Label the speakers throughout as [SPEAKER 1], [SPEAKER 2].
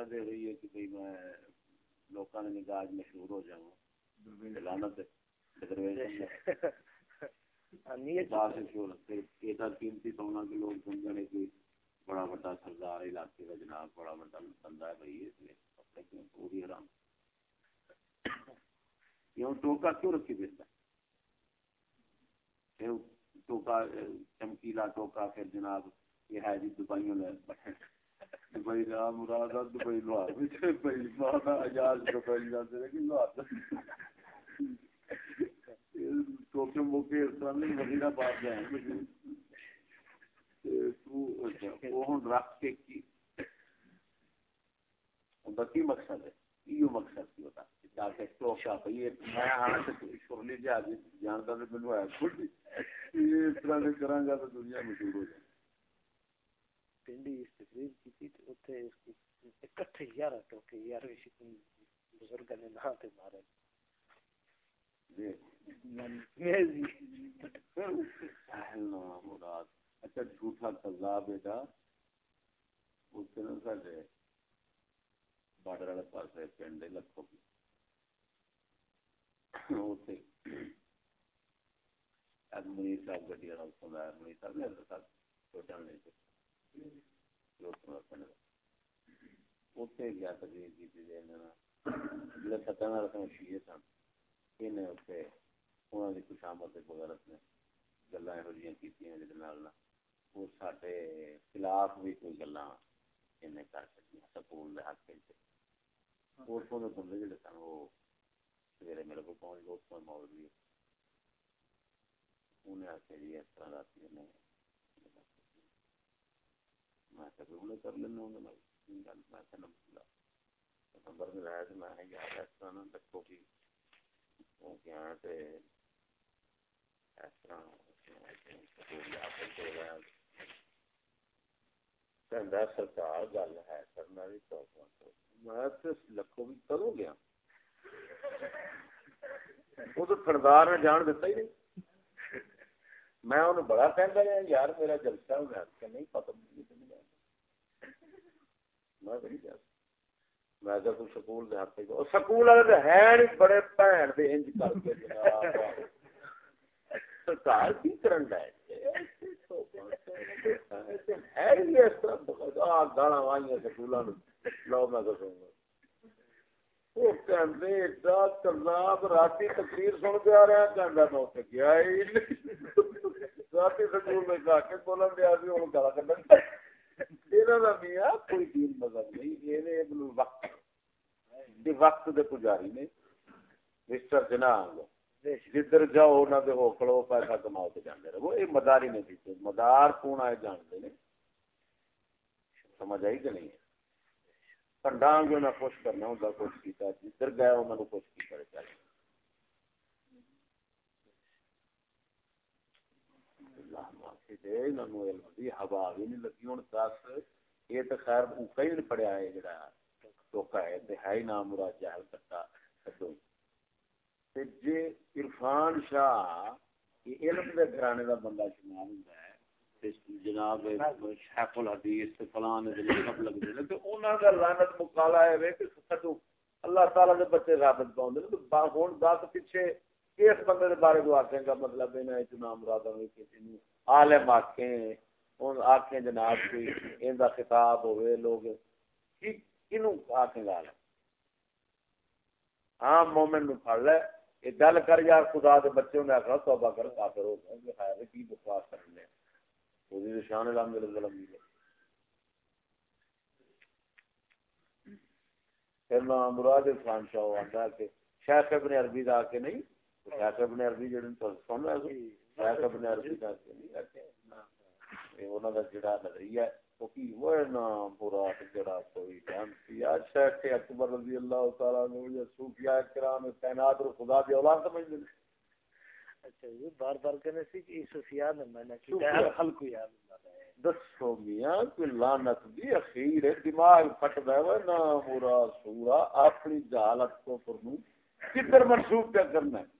[SPEAKER 1] مقصد یہ رہی ہے کہ بھئی میں لوکاں نے نگاہ مشہور ہو جاؤں۔ لعنت قیمتی سونا کے لوگ سمجھنے کی بڑا بڑا سردار علاقے کا جناب بڑا بڑا بندہ ہے بھائی اس لیے کپڑے کیوں پوری حرام۔ کیوں ٹوکا کیوں رکھی دیتا ٹوکا چمکیلا ٹوکا پھر جناب یہ ہے جی دبائیوں دبئی رام مراد دبئی لوہار دبئی آزاد دبئی جاتے لیکن لوہار ٹوکے موکے اس طرح نہیں وزیر آباد جائیں۔ تو اچھا، وہ ہوں رکھ کے کی۔ ان کی مقصد ہے، یہ مقصد کی ہوتا جاتے ٹوکا پہ میں ہاں آنا شرلی جہاز جانتا تو مینو ہے۔ کھل اس طرح سے کرا گا تو دنیا مشہور ہو جائے۔ پنڈی تقریر کی تھی تو اتنے اکٹھے یار ٹوکے یار بزرگ نے نہ تے مارے اچھا جھوٹا کلا بیٹا اتنے نا سارے بارڈر والے پاس پنڈ لکھو کی منیر صاحب گڈی والا خلاف بھی کوئی گلا کر سکتی سکول حق اتوں کے سن وہ سویرے میرے کو پہنچ گئے اتوں جی اس طرح رات میں کر لینا نمبر ملایا تو میں یار اس طرح رکھو کہ سرکار گل ہے کرنا میں لکھو بھی کرو گیا وہ تو تھردار نے جان دیتا ہی نہیں میں انہوں بڑا کہہ رہا یار میرا جلسہ ہو گیا نہیں پتا میں میں تو کوئی سکول دے ہاتھ سکول والے ہے نہیں بڑے بھن دے انج کر کے سرکار کی کرن ہے اس طرح۔ گالا وائیاں سکولوں لو میں دسوں گا۔ رات تقریر سن کے آ رہا میں گیا سکول میں جا کے بولن دیا گلا کھڑا کوئی دین مذہب نہیں وقت۔ وقت دے پجاری نے مسٹر جناب، جدھر جاؤ نہ دے ہو پیسہ کماؤ تے جاندے رہو۔ یہ مداری نے دیتے۔ مدار کون آئے جانتے نے؟ سمجھ آئی کہ نہیں؟ کنڈانگ نہ خوش کرنا ہوں خوش کیتا جدھر گیا انہوں نے خوش کی کرے چاہیے اللہ معافی دے انہوں نے علم دی ہوا بھی نہیں لگی۔ ہوں دس، یہ تو خیر کئی نہیں پڑھیا ہے جڑا۔ دھوکا ہے ہے نام مراد جہل کرتا جی عرفان شاہ، یہ علم دے گھرانے دا بندہ شمار ہوندا ہے جناب شیخ الحدیث فلان دے لقب لگ دے تے انہاں دا لعنت مقالا ہے کہ سچو اللہ تعالی دے بچے ثابت پاوندے تے با ہن بات پیچھے اس بندے دے بارے دو آکھیں گا مطلب انہاں وچ نام مراد ہے کہ عالم آکھیں، ان آکھیں جناب کوئی ان دا خطاب ہوئے، لوگ کنوں آکھیں گا؟ ہاں مومن نو پھڑ لے یہ گل کر یار، خدا دے بچوں نے آخر توبہ کر، کافر ہو گئے خیر کی بکواس کر لے وہ شان الحمد للہ پھر میں مراد عرفان شاہ آتا کہ شیخ ابن عربی دا کے نہیں؟ شیخ ابن عربی جڑے تو سن رہے شیخ ابن عربی دا کے نہیں انہوں کا جڑا نظریہ وہ کی وہ نام پورا جڑا کوئی ٹائم کیا شیخ اکبر رضی اللہ تعالیٰ نے یا صوفیاء کرام کائنات اور خدا دی اولاد سمجھ لیں اچھا یہ بار بار کہنے سی کہ صوفیاء نے میں نے کیا خلق یا دسو میاں کوئی لعنت دی اخیر دماغ پھٹ دے وہ نا پورا سورا اپنی جہالت کو فرمو کدھر منسوخ کیا کرنا ہے؟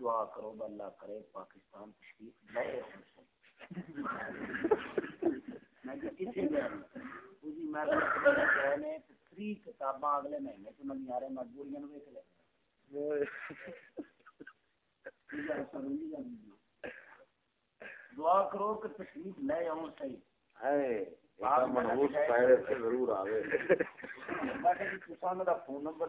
[SPEAKER 1] دعا کرو اللہ کرے پاکستان تشریف لے میں کسی جی میں تری کتاباں اگلے مہینے چ نمی آ رہے مجبوریاں ویک لے۔ دعا کرو کہ تشریف لے آؤں صحیح۔ فون نمبر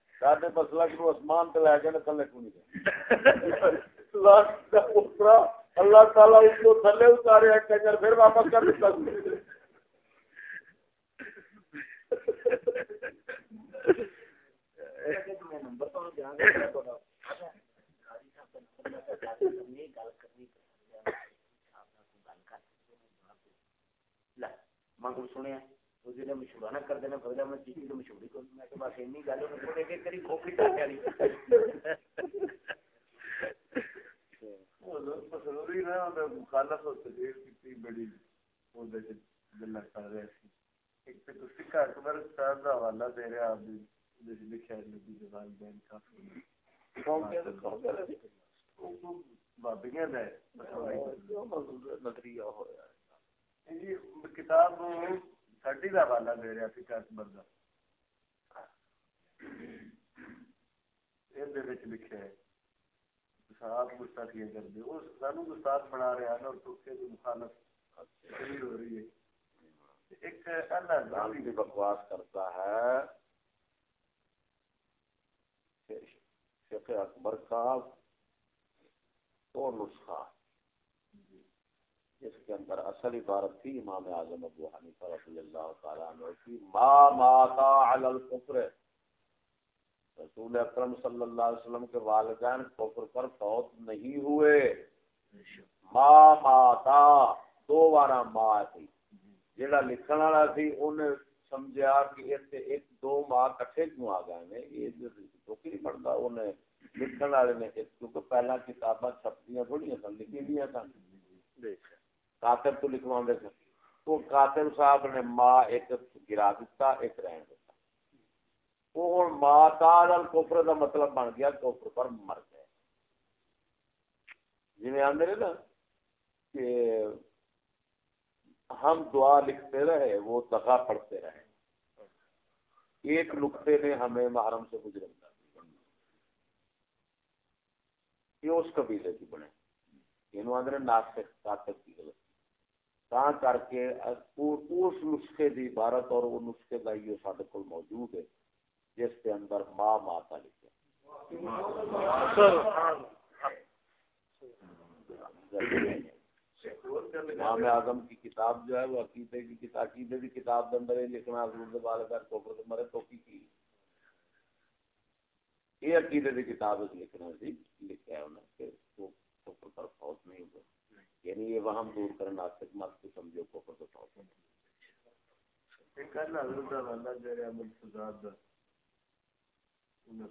[SPEAKER 1] سوال کرنے جواب نہ دے تو میری ٹاؤن لا دے میں
[SPEAKER 2] اللہ تعالی اس کو تھلے اتارے پھر واپس کر دیتا
[SPEAKER 1] سنیا مشورہ نہ کر دینا بغیر میں چیز تو مشہوری کو میں کہ بس اینی گل ہو گئی کری کھوپڑی ٹاٹے والی۔ ضروری نہ مخالف تقریر کی بڑی گلا کر رہے سی ایک تو سکھا اکبر صاحب کا حوالہ دے رہا آپ لکھا ہے؟ نبی کے والدین کافی بابیاں دے نظریہ ہویا کتاب سڈی کا حوالہ دے رہا سی اکبر کا لکھا ہے آپ گستاخیاں کر دے وہ سانو گستاخ بنا رہا ہے اور ترکے کی مخالف ہو رہی ہے ایک اللہ بکواس کرتا ہے شیخ اکبر کا وہ نسخہ جس کے اندر اصل عبارت تھی امام اعظم ابو حنیفہ رضی اللہ تعالیٰ عنہ کی، ما ماتا علی الکفر. رسول اکرم صلی اللہ علیہ وسلم کے والدین کفر پر فوت نہیں ہوئے۔ ما ماتا دو بارہ ماں تھی۔ جڑا لکھن والا سی انہیں سمجھا کہ اتنے ایک دو ماہ کٹھے کیوں آ گئے نے؟ یہ تو نہیں پڑھتا؟ انہیں لکھن والے نے کیونکہ پہلا کتاباں چھپتیاں تھوڑی سن لکھی ہوئی سن۔ کاتر تو لکھوا دے سن۔ وہ کاتر صاحب نے ماں ایک گرا دیتا ایک رہن دیتا وہ ہوں ماں تال کوفر کا مطلب بن گیا کوفر پر مر گئے۔ جی آدھے نا کہ ہم دعا لکھتے رہے، وہ دغا پڑھتے رہے۔ ایک نقطے نے ہمیں محرم سے گزرن یہ اس قبیلے کی بنے یہ آدھے ناسک طاقت کی غلط تا کر کے اس نسخے کی عبارت اور وہ نسخے کا یہ سارے کو موجود ہے جس کے اندر ماں ماتا لکھے امام اعظم کی کتاب جو ہے وہ عقیدے کی کتاب عقیدے کی کتاب کے اندر لکھنا حضور بال کر کوفر مرے تو کی کی؟ یہ عقیدے کی کتاب لکھنا سی لکھا ہے انہوں نے کہ کوفر پر فوت نہیں ہوا یعنی یہ وہاں دور کرنا ناسک مت کو سمجھو کوفر پر فوت نہیں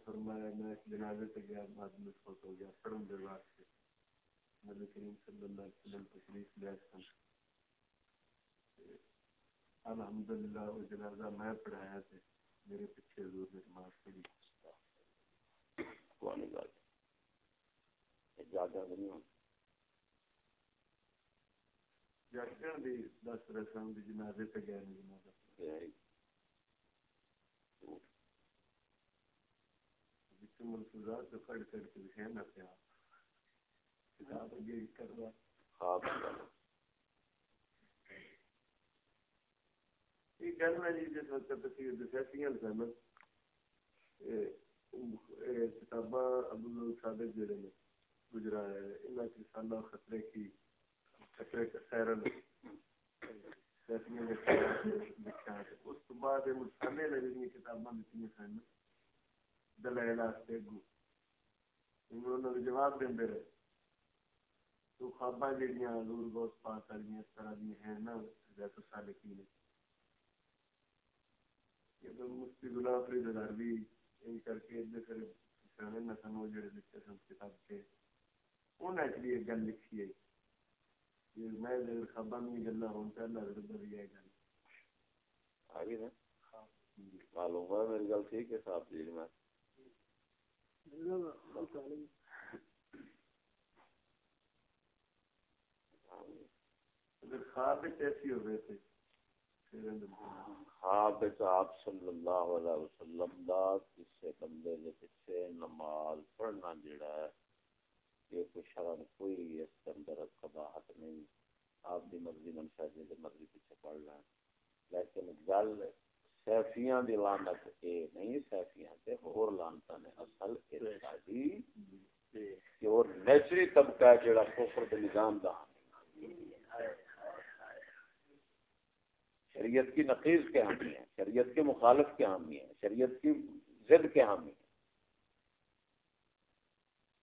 [SPEAKER 1] فرمایا میں جنازے پہ گیا بعد میں فوت ہو گیا نبی کریم صلی اللہ علیہ وسلم تشریف لے سن الحمدللہ وہ جنازہ میں پڑھایا تھے میرے پیچھے حضور نے نماز پڑھی۔ جاگا نہیں جاگن دی دس رسم دی جنازے پہ گئے جنازہ ملفوظات جو کڑ کڑ کے لکھے نہ پیا کتاب یہ کروا خواب یہ گل میں جی جس وقت تصویر دسیاں سن کتاباں ابو صادق جڑے نے
[SPEAKER 3] گزرا ہے ان کی سالہ خطرے کی خطرے کا اس تو بعد مسالے نے کتاباں دیتی سن دلائل گو انہوں نے جواب دے رہے تو خواباں جڑیاں حضور گوس پاک والی اس طرح دی ہیں نا حضرت صالحین یہ تو مفتی غلام فرید ہزاروی ان کر کے ادھر کرے سن نہ سن جڑے لکھے سن کتاب کے انہیں ایکچولی ایک گل لکھی ہے میں خبر نہیں گلا ہوں پہلا
[SPEAKER 1] آگے۔ نا معلوم ہے میری گل ٹھیک ہے صاحب جی میں
[SPEAKER 3] خواب ایسی ہو گئے تھے
[SPEAKER 1] خواب آپ صلی اللہ علیہ وسلم دا کسے بندے دے پیچھے نماز پڑھنا جڑا ہے یہ کوئی شرم کوئی اس قباحت نہیں آپ دی مرضی منشا جی دی مرضی پیچھے پڑھ لیں۔ لیکن گل سیفیاں دی لانت اے نہیں سیفیاں تے اور لانتا نے اصل اے ساڈی کہ وہ نیچری طبقہ ہے جڑا کفر دے نظام دا۔ شریعت کی نقیز کے حامی ہیں شریعت کے مخالف کے حامی ہیں شریعت کی ضد کے حامی ہیں۔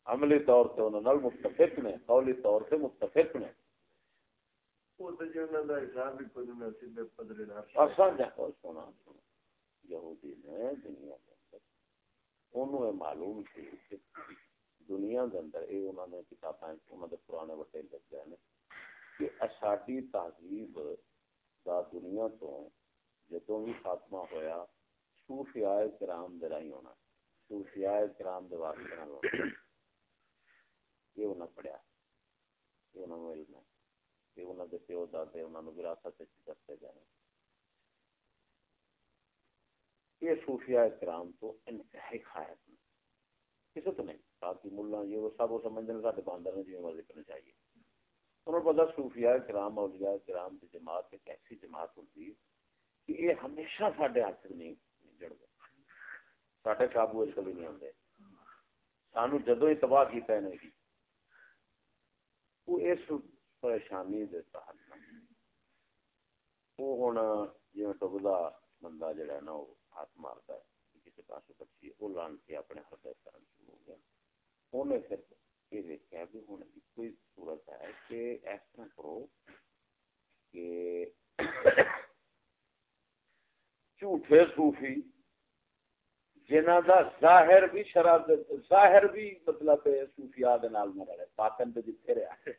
[SPEAKER 1] عملی طور سے انہوں نے متفق نے قولی طور سے متفق نے۔ یہودی نے دنیا کے اندر انہوں معلوم تھی کہ دنیا کے اندر یہ انہوں نے کتابیں انہوں نے پرانے وٹے لگ گئے کہ ساری تہذیب دا دنیا تو جدوں بھی خاتمہ ہویا صوفیاء کرام دے رائی ہونا صوفیاء کرام دے واسطے ہونا۔ یہ انہیں پڑھیا یہ انہوں نے علم ہے یہ انہوں نے پیو دادے انہوں نے وراثت دستے گئے یہ صوفیاء کرام تو انتہائی خواہش کسی تو نہیں ساتھی ملا یہ وہ سب وہ سمجھنے سارے باندر نے جی مرضی کرنا چاہیے انہوں نے پتا صوفیاء کرام اولیاء کرام کی جماعت ایک ایسی جماعت ہوتی ہے کہ یہ ہمیشہ سارے ہاتھ نہیں جڑ گئے سارے قابو اس کبھی نہیں آتے سانو جدو ہی تباہ کیا ہے نہیں وہ اس پریشانی دے تحت وہ ہوں جی ڈبدا بندہ جڑا ہے نا، وہ ہاتھ مارتا ہے، کسی پاس بچی، وہ لان کے اپنے ہاتھ کرنا شروع ہو گیا۔ انہیں پھر یہ دیکھا بھی ہوں کوئی صورت ہے کہ اس طرح کرو کہ جھوٹے صوفی جنہ دا ظاہر بھی شراب ظاہر بھی مطلب صوفیاء دے نال نہ رہے باطن تے جتھے رہیا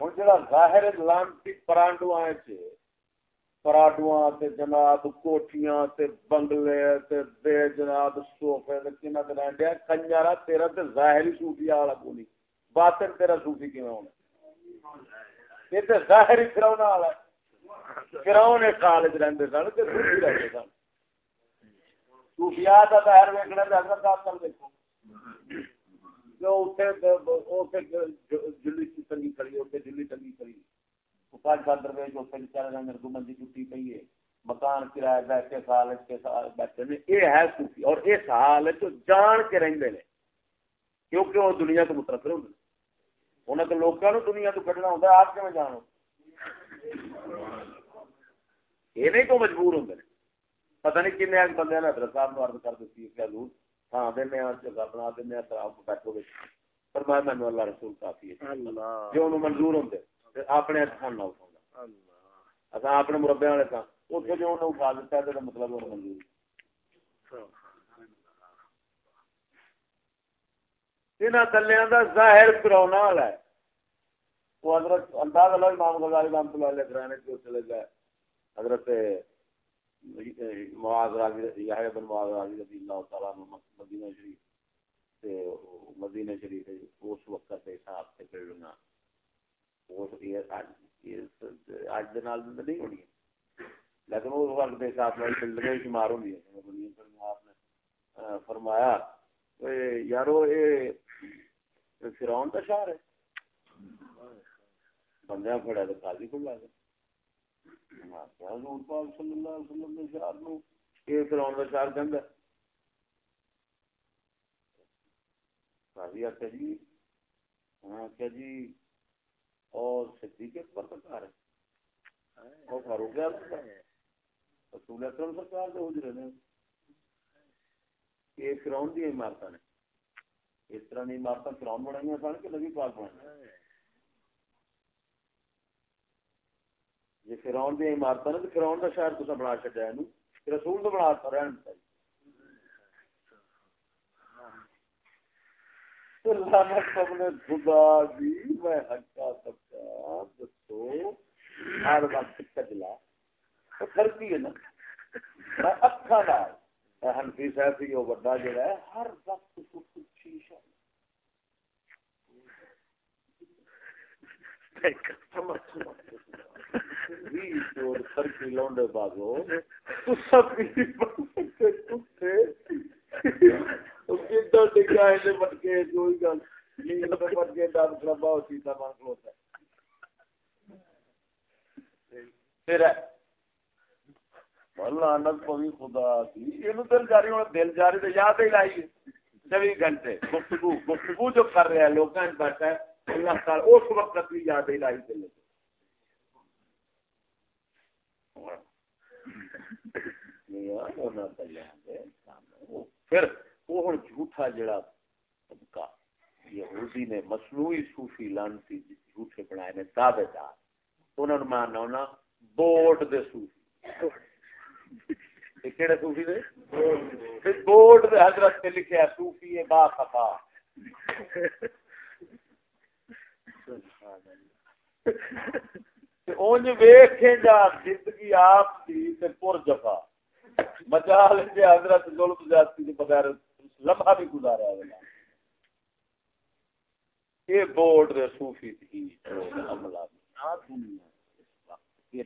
[SPEAKER 1] ہن جڑا ظاہر لانتی پرانڈواں چ پراڈواں تے جناب کوٹھیاں تے بنگلے تے بے جناب صوفے تے کنا تے رہندے کنجرا تیرا تے ظاہری صوفیاء والا کوئی باطن تیرا صوفی کیویں ہونا؟ یہ تے ظاہری فرعون والا فرعون کالج رہندے سن تے صوفی رہندے سن۔ صوفیاء دا ظاہر ویکھنا تے حضرت صاحب دیکھو جو اوتھے اوتھے جلی تنگی کھڑی اوتھے جلی تنگی کھڑی پانچ جو پئی ہے۔ مکان کرایہ دا کے سال کے سال بیٹھے نے۔ ہے صوفی۔ اور اس حال جان کے رہندے نے۔ کیونکہ وہ دنیا تو مترفر ہوندے انہیں تو لوگوں دنیا تو کڈنا ہوتا آپ جانو؟ یہ نہیں تو مجبور ہوندے نے۔ پتہ نہیں کن ایک بندے نے حضرت صاحب عرض کر دیتی ہے کہ حضور ہاں دینے جگہ بنا دینے آپ بیٹھو گے فرمایا میں اللہ رسول کافی ہے جو انہوں منظور ہوندے اپنے ہاتھ نہ اٹھاؤں اچھا اپنے مربے والے کا اتنے جو انہوں اٹھا دیتا تو مطلب وہ منظور انہاں تلیاں دا ظاہر کرونا والا ہے وہ حضرت انداز اللہ امام غزالی رحمۃ اللہ علیہ کرانے کو چلے گئے حضرت معاذ راضی بن معاذ راضی رضی اللہ عنہ مدینہ شریف تے مدینہ شریف اس وقت حساب سے اس یہ اج دے نال نہیں ہونی لیکن اس وقت حساب نال شمار ہوندی آپ نے فرمایا یارو، یہ فرعون کا شہر ہے۔ بندیاں کھڑا تو قاضی کو لا گیا راضی آخر جی ہاں کیا جی اور صدیق اکبر کا گھر ہے اور فاروق رسول اکرم سرکار کے حجرے نے یہ فراؤن دیا عمارت نے۔ اس طرح کی عمارت فراؤن بنائی سن کہ نبی پاک بنائی جی فراؤن دیا عمارت نے، تو فراؤن کا شہر تصا بنا چڈیا رسول تو بنا رہن چاہیے خدا دی، میں ہکا سکتا دسو، ہر وقت کجلا فرقی ہے نا۔ میں اکھا نال۔ ہنفی صاحب ہی بڑا جڑا ہے، ہر وقت کو کچھ شیشہ لونڈے بازو تو سب خدا دل جاری ہونا دل جاری تو یاد ہی لائی چوبی گھنٹے گفتگو گفتگو جو کر رہے ہیں لوگ بیٹھا ہے، اللہ تعالی اس وقت بھی یاد ہی لائی دل پھر وہ ہوں جھوٹا جڑا طبقہ یہودی نے مصنوعی صوفی لانتی جھوٹے بنائے نے دعوے دار انہوں نے ماننا ہونا بورڈ دے صوفی کہڑے صوفی دے بورڈ دے حضرت نے لکھا صوفی با خفا اونج ویکھے جا زندگی آپ کی تے پر جفا مجال دے حضرت ظلم زیادتی دے بغیر لمحہ بھی گزارا ہے۔ یہ بورڈ دے صوفی تھی عملہ نا دنیا اس وقت۔ یہ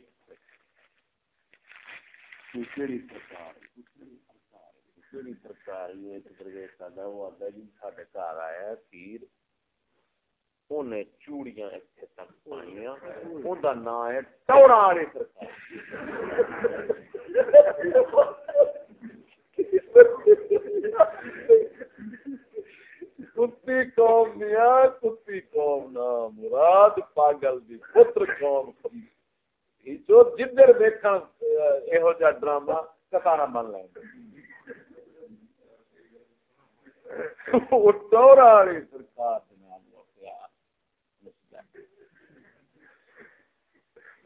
[SPEAKER 1] یہ درویش وہ آتا جی ساڈے گھر آیا پیر۔ انہیں چوڑیاں اتنے تک پائیاں۔ ان کا نام ہے ٹورا کتی قوم دیا کتی قوم نا، مراد پاگل دی، پتر قوم جو جدھر دیکھن یہو جا ڈرامہ کتانا بن لیں ٹورا والی سرکار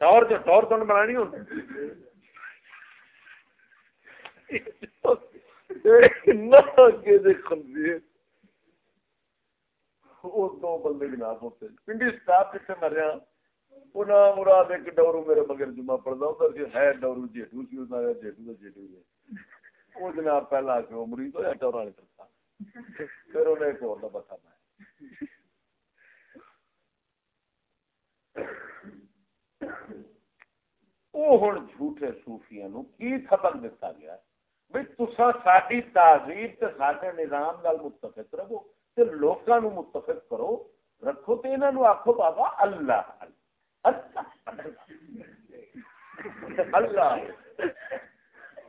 [SPEAKER 1] ٹور جو ٹور تو بنانی ہوتی دو بندے جناب ہوتے پنڈی اسٹاف کتنے مریا انہیں مراد ایک ڈورو میرے مگر جمعہ پڑتا ادھر ہے ڈورو جیٹو سی جیٹو کا جیٹو وہ جناب پہلا آ کے مریض ہوا ڈورا نہیں کرتا پھر انہیں ایک اور بتا پایا وہ ہوں جھوٹے صوفیاں نو کی سبق دتا گیا بھائی تسا ساری تہذیب تے سارے نظام نال متفق رہو تے لوکاں نو متفق کرو، رکھو تے انہاں نو آکھو بابا اللہ اللہ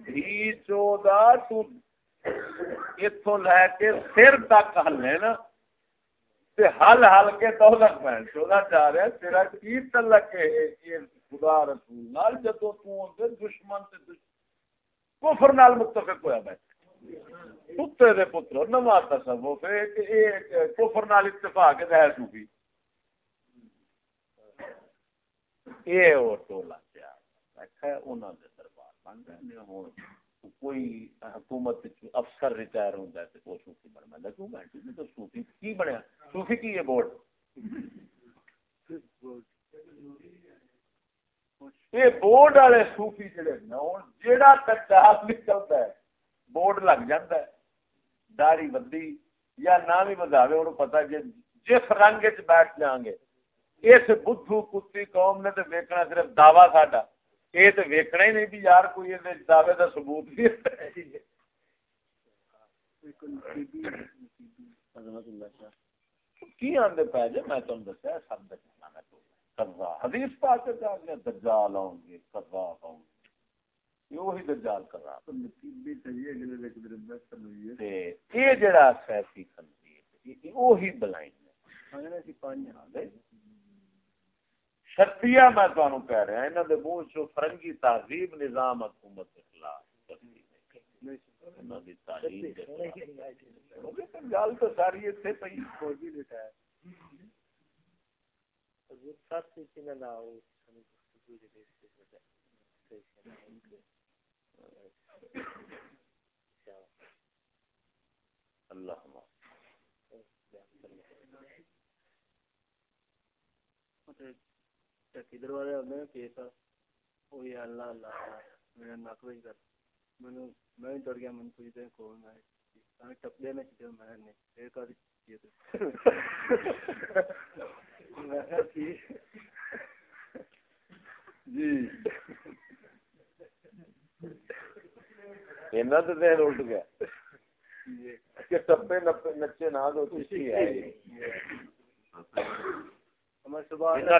[SPEAKER 1] بھی چودہ تو اتوں لے کے سر تک ہلے نا ہل ہل کے دولت میں چودہ چاہ رہا تیرا کی تلک ہے خدا رسول جدو تو دشمن تے کفر نال متفق ہویا بیٹھے کتے دے پتر نواں تصوف ہے کہ اے کفر نال اتفاق ہے صوفی اے اور ٹولا کیا ہے انہاں دے دربار بن گئے نے ہن کوئی حکومت افسر ریٹائر ہوندا ہے تے وہ صوفی بن میں کیوں بیٹھی تو صوفی کی بنیا صوفی کی ہے بورڈ یہ بورڈ والے سوفی جڑے جہاں دجال نکلتا ہے بورڈ لگ جاتا ہے داری بندی یا نہ بھی بدھاوے انہوں پتا کہ جس رنگ چ بیٹھ جان گے۔ اس بدھو کتی قوم نے تو ویکنا صرف دعوی ساڈا۔ یہ تو ویکنا ہی نہیں بھی یار کوئی دعوے کا ثبوت بھی کی آدھے پہ جی میں تمہیں دسیا، سب دکھنا میں حدیث پاک کے جا گیا، دجال آؤں گے کذاب آؤں گے۔ وہی دجال کر رہا یہ۔ جڑا سیاسی خنزیر وہی بلائنڈ شرطیہ میں تمہیں کہہ رہا انہوں نے منہ چو فرنگی تہذیب نظام حکومت کے خلاف گل تو ساری فوجی لیتا ہے۔ اللہ
[SPEAKER 3] کدھر والے کیس وہی اللہ اللہ میرا نک بھی کر۔ میں میں ڈر گیا من پوچھتے کون ہے؟ ٹپ دے میں چیز میں نے پھر کر جی۔
[SPEAKER 1] تو دیر الٹ گیا کہ ٹپے نچے نہ دو کسی ہے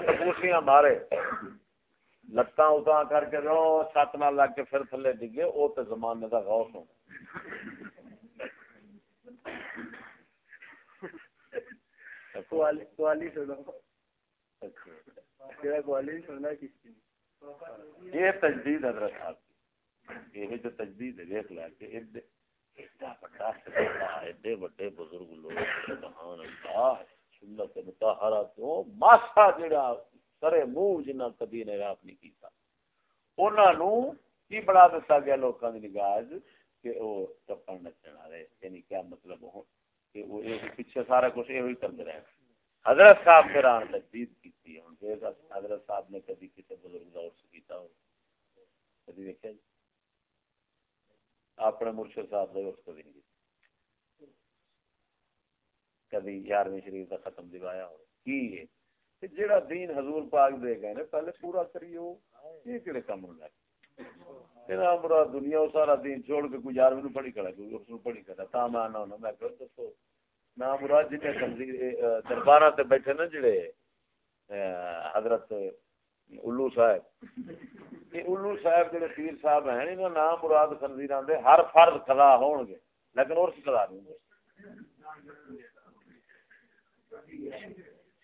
[SPEAKER 1] ٹپوسیاں مارے لتاں اتاں کر کے رو چھت نہ لگ کے پھر تھلے ڈگے وہ تو زمانے کا غوث ہونا یہ تجدید حضرت صاحب یہ جو تجدید دیکھ لیا کہ ایڈا بڑا ایڈے بڑے بزرگ لوگ سبحان اللہ، سنت تو ماسا جڑا سرے منہ جنہ کبھی نے نہیں کیتا۔ انہاں نو کی بڑا گیا لوکاں دی نگاہ کہ او ٹپن نچن والے یعنی کیا مطلب ہو کہ وہ پیچھے سارا کچھ یہ کرتے رہے۔ حضرت صاحب پھر آن تجدید کی ہوں حضرت صاحب نے کبھی کسی بزرگ دور سے کیتا ہو؟ کبھی دیکھا جی؟ اپنے مرشد صاحب کا اس کبھی نہیں۔ کبھی یارویں شریف کا ختم دوایا ہو۔ کی ہے؟ جڑا دین حضور پاک دے گئے نے، پہلے پورا کریو، یہ کہڑے کام ہونا تیرا مرا دنیا سارا دین چھوڑ کے کوئی یارویں پڑھی کرا کوئی اس نو پڑھی کرا تا میں آنا ہونا، میں کہ دسو نا مراد جن دربار تے بیٹھے نا جڑے حضرت الو صاحب۔ یہ الو صاحب جڑے پیر صاحب ہیں، انہاں نام مراد خنزیراں دے ہر فرض قضا ہون گے لیکن اور قضا نہیں ہوں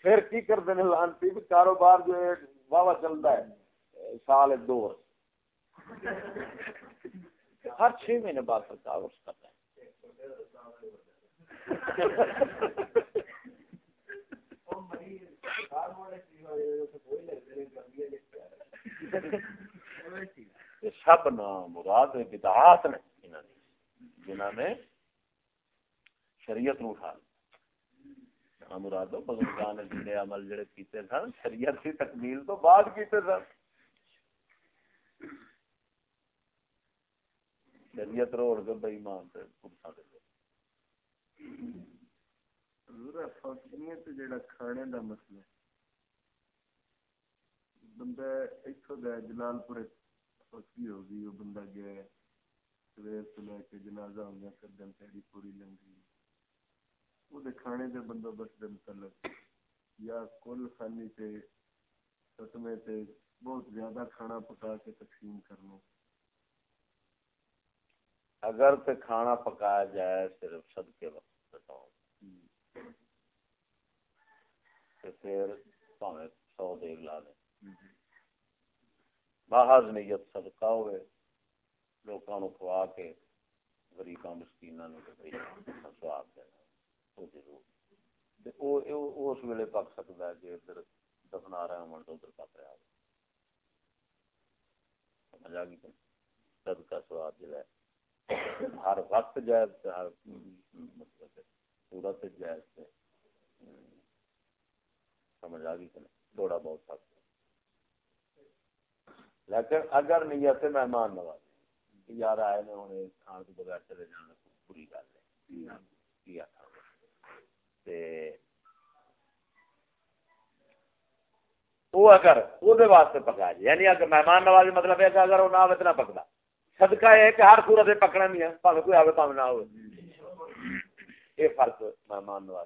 [SPEAKER 1] پھر کی کرتے ہیں لانتی؟ بھی کاروبار جو ہے واہ چلتا ہے۔ سال دو ہر چھ مہینے بعد سرکار اس کرتا ہے۔ سب نام مراد بدعات نے جنہوں نے شریعت نو اٹھا لیا۔ مرادو بزرگان جڑے عمل جڑے کیتے سن، شریعت کی تکمیل تو بعد کیتے سن۔ شریعت روڑ کے بے ایمان تے پرسا دے ضرور فقیت جڑا کھانے دا مسئلہ بندہ ایتھوں گیا جلال پور فقی ہو گئی وہ بندہ گیا سویر تو لے کے جنازہ ہو گیا کر تیری پوری لنگی وہ کھانے دے بندوبست دے متعلق یا کل خانی تے ستمے تے بہت زیادہ کھانا پکا کے تقسیم کرنا اگر تے کھانا پکایا جائے صرف کے وقت بتاؤ پھر سو دیگ لا دیں۔ محض نیت صدقہ ہوئے لوگوں کو کھوا کے غریباں، مسکیناں نو سواب دینا اس ویلے پک سکتا ہے جی ادھر دفنا رہے ہو تو ادھر پک رہا سمجھ آ گئی سب کا سواد جو ہے، ہر وقت جائز ہر مطلب صورت جائز سے سمجھ آ گئی کہ تھوڑا بہت سخت۔ لیکن اگر نیت مہمان نواز یار آئے نے ہوں کھان کے بغیر چلے جانا بری گل ہے۔ کیا تھا؟ وہ اگر وہ واسطے پکا جائے یعنی اگر مہمان نوازی مطلب ہے کہ اگر وہ نہ اتنا پکتا صدقہ ہے کہ ہر صورت پکڑا نہیں ہے کوئی پام نہ ہو یہ فرق مہمان کا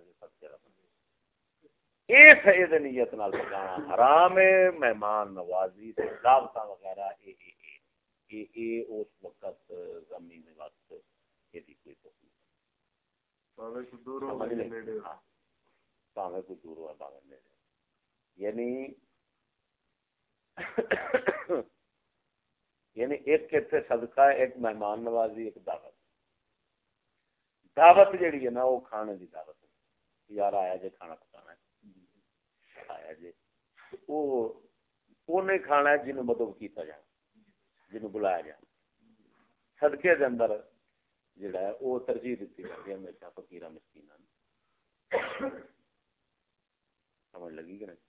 [SPEAKER 1] اس عید نیت نال پکانا حرام ہے مہمان نوازی دعوت وغیرہ اے اے اے اے اس وقت زمین وقت یہ کوئی دور ہوا پاوے نیڑے۔ یعنی یعنی ایک صدقہ ایک مہمان نوازی ایک دعوت۔ دعوت جیڑی ہے نا وہ کھانے کی دعوت یار آیا جی کھانا پکانا ہے۔ آیا جی وہ نہیں کھانا ہے جنوب مدد کیتا جائے جنوب بلایا جائے صدقے دے اندر جڑا ہے وہ ترجیح دیتی جاتی ہے ہمیشہ فقیر مسکین سمجھ لگی کہ نہیں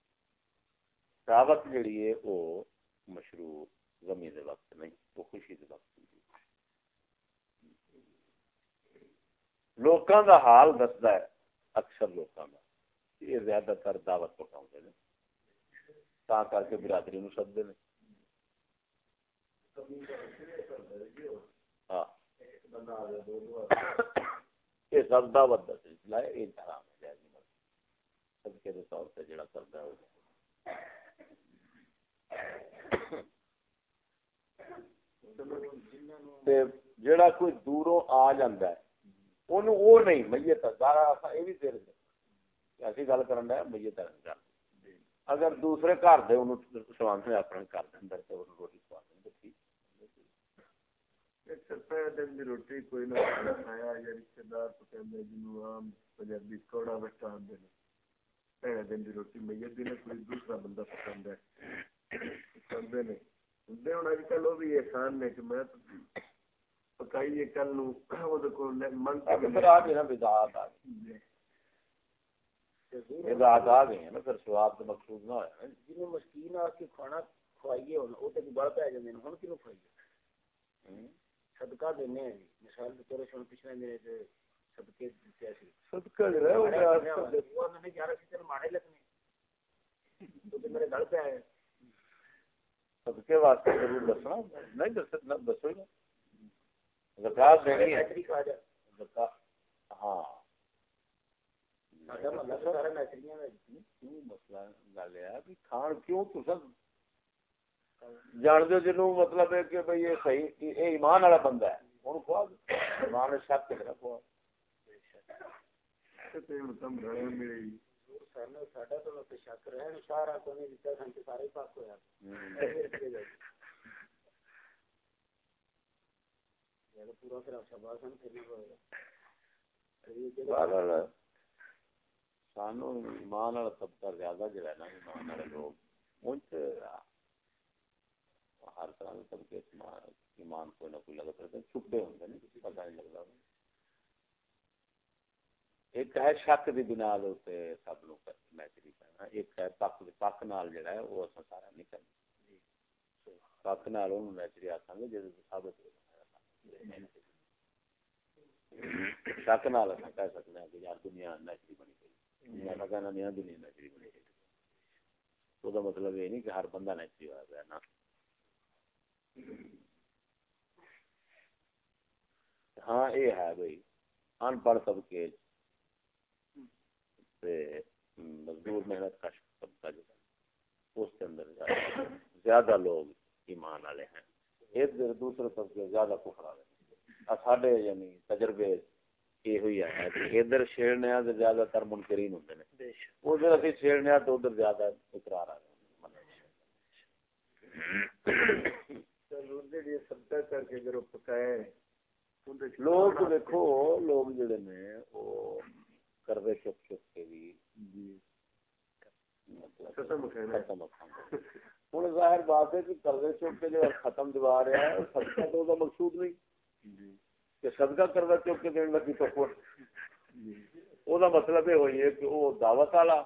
[SPEAKER 1] دعوت جڑی ہے وہ مشروع غمی دے وقت نہیں وہ خوشی دے وقت لوکاں دا حال دسدا ہے اکثر لوکاں دا یہ زیادہ تر دعوت پکاؤندے نے تا کر کے برادری نو سدتے نے ہاں یہ سب دعوت دا سلسلہ ہے یہ حرام ہے جائز نہیں صدقے دے طور تے جڑا کردا ہے جڑا کوئی دوروں آ جاندہ ہے انہوں وہ نہیں میت سارا یہ بھی دیر ایسی گل کرنا ہے میت گل اگر دوسرے گھر دے انہوں سوان سے اپنے گھر دے اندر تے انہوں روٹی کھوا دیں ٹھیک روٹی کوئی نہ کھایا یا رشتے دار پکاندے جنوں عام پنجابی کوڑا وٹا آندے نے پہلے دن دی روٹی میت دی نے کوئی دوسرا بندہ پکاندا ہے پکاندے نے دے ہن اج کل وہ بھی احسان نے کہ میں پکائیے کل نو او دے کول من پھر آ گئی نا بدعات آ گئی بدعات آ گئی نا پھر ثواب تے مقصود نہ ہویا جنوں مسکین آ کے کھانا کھوائیے ہن او تے دوبارہ پے جاندے ہن کینو کھوائیے؟ صدقہ دینے ہیں۔ مثال کے طور پر پچھلے میرے تے صدقے دتے سی صدقہ دے رہے ہو انہوں نے 11 سی ماڑے لگنے تو تے میرے گل پہ آئے۔ صدقے واسطے ضرور دسنا۔ نہیں دس دسو۔ گا زکات دینی ہے۔ ہاں۔ جان دو مطلب ہے کہ بھائی یہ صحیح یہ ایمان والا بندہ ہے ہوں کھوا ایمان شک کرنا کھوا شک رہے سارا کو نہیں دیتا سارے پاک ہوا سانو ایمان والا طبقہ زیادہ جڑا ہے نا، ایمان والے لوگ ان ہر طرح کے طبقے ایمان کوئی نہ کوئی لگا رہتے چھپے ہوں گے کسی پتہ نہیں لگتا۔ ایک ہے شک کی بنا ہوتے سب لوگ میچری کرنا، ایک ہے پک پک نال جڑا ہے وہ اصل سارا نہیں کرنا۔ پک نال انہوں میچری آخان گے جی ثابت ہو شک نال اصل کہہ سکتے ہیں کہ یار دنیا نیچری بنی گئی دنیا کا کہنا نہیں دنیا نیچری بنی گئی تو مطلب یہ نہیں کہ ہر بندہ نیچری ہوا گیا نا؟ ہاں یہ ہے بھائی۔ ان پڑھ طبقے مزدور محنت کا طبقہ جو ہے، اس کے اندر زیادہ لوگ ایمان والے ہیں۔ ایک دوسرے طبقے زیادہ کفر والے ساڈے یعنی تجربے یہ ہوئی ہے کہ ادھر چھیڑنے تو زیادہ تر منکرین ہوتے ہیں ادھر ابھی چھیڑنے تو ادھر زیادہ اقرار آ لوگ دیکھو لوگ جڑے نے وہ کروے چپ چپ کے بھی ختم ہوں ظاہر بات ہے کہ کروے چپ کے جو ختم دوا رہا ہے سب کا تو مقصود نہیں کہ صدقہ کروا چوک کے دین لگی تو وہ مطلب یہ ہوئی ہے کہ وہ دعوت والا